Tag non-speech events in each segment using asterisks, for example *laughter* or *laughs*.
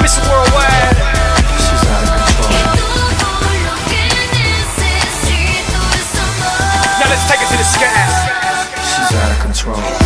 Miss Worldwide. She's out of control. Now let's take it to the. She's out of control.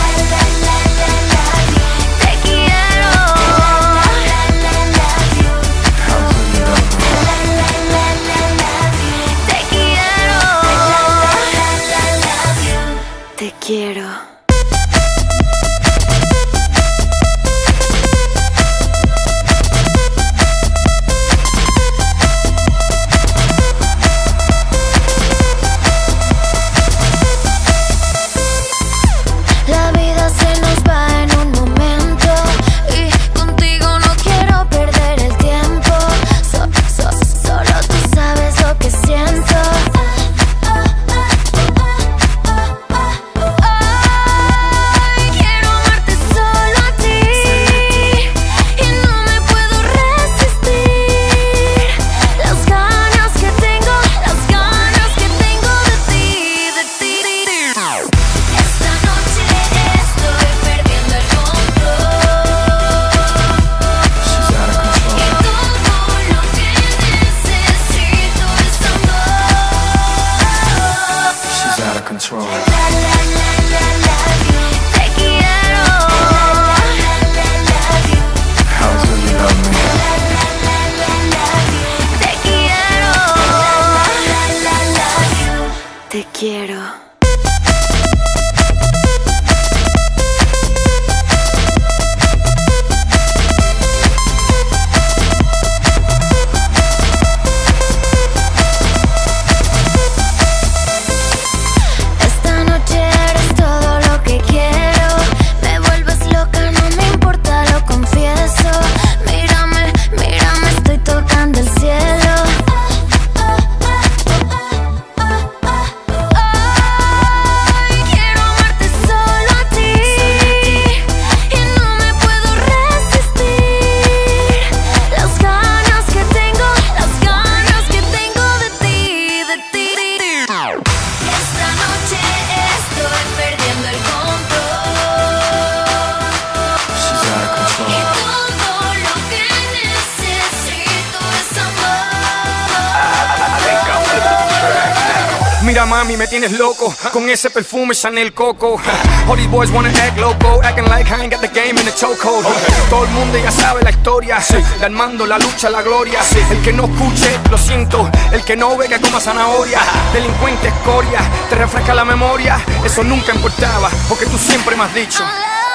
Mira mami, me tienes loco con ese perfume Chanel Coco. *laughs* All these boys wanna act loco, acting like I ain't got the game in the chokehold. Todo el mundo ya sabe la historia, de Armando la lucha, la gloria. El que no escuche, lo siento. El que no ve que coma zanahoria, delincuente escoria, te refresca la memoria. Eso nunca importaba, porque tú siempre me has dicho. I